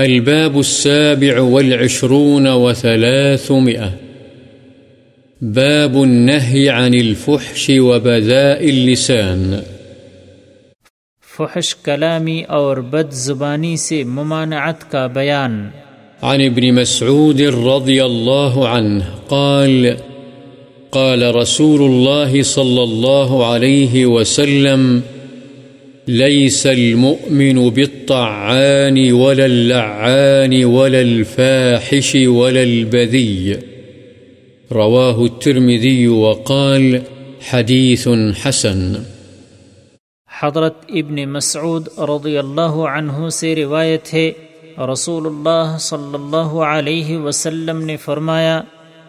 الباب السابع والعشرون وثلاثمئة باب النهي عن الفحش وبذاء اللسان. فحش کلامی اور بد زبانی سے ممانعت کا بیان۔ عن ابن مسعود رضي الله عنه قال قال رسول الله صلى الله عليه وسلم ليس المؤمن بالطعان ولا اللعان ولا الفاحش ولا البذي. رواه الترمذي وقال حديث حسن. حضرت ابن مسعود رضی اللہ عنہ سے روایت ہے، رسول اللہ صلی اللہ علیہ وسلم نے فرمایا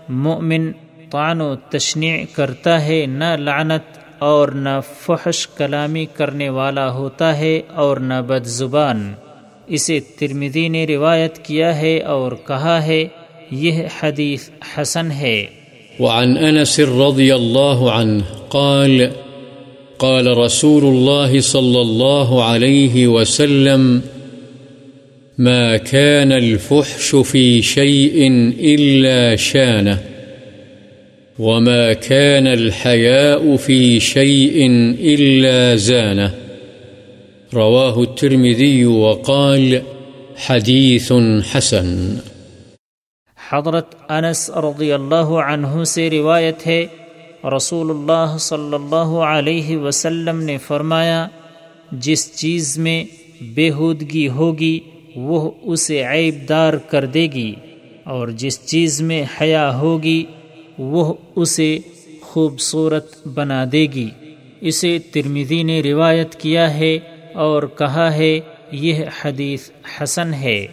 مومن طعن و تشنیع کرتا ہے، نہ لعنت اور نہ فحش کلامی کرنے والا ہوتا ہے اور نہ بد زبان اسے ترمدی نے روایت کیا ہے اور کہا ہے، یہ حدیث حسن ہے۔ وعن أنس رضي الله عنه قال قال رسول الله صلى الله عليه وسلم، ما كان الفحش في شيء إلا شانه. وما كان الحياء في شيء إلا زانه رواه الترمذي وقال حديث حسن. حضرت انس رضی اللہ عنہ سے روایت ہے، رسول اللہ صلی اللہ علیہ وسلم نے فرمایا، جس چیز میں بےحودگی ہوگی، وہ اسے عیب دار کر دے گی، اور جس چیز میں حیا ہوگی وہ اسے خوبصورت بنا دے گی۔ اسے ترمیدی نے روایت کیا ہے اور کہا ہے، یہ حدیث حسن ہے۔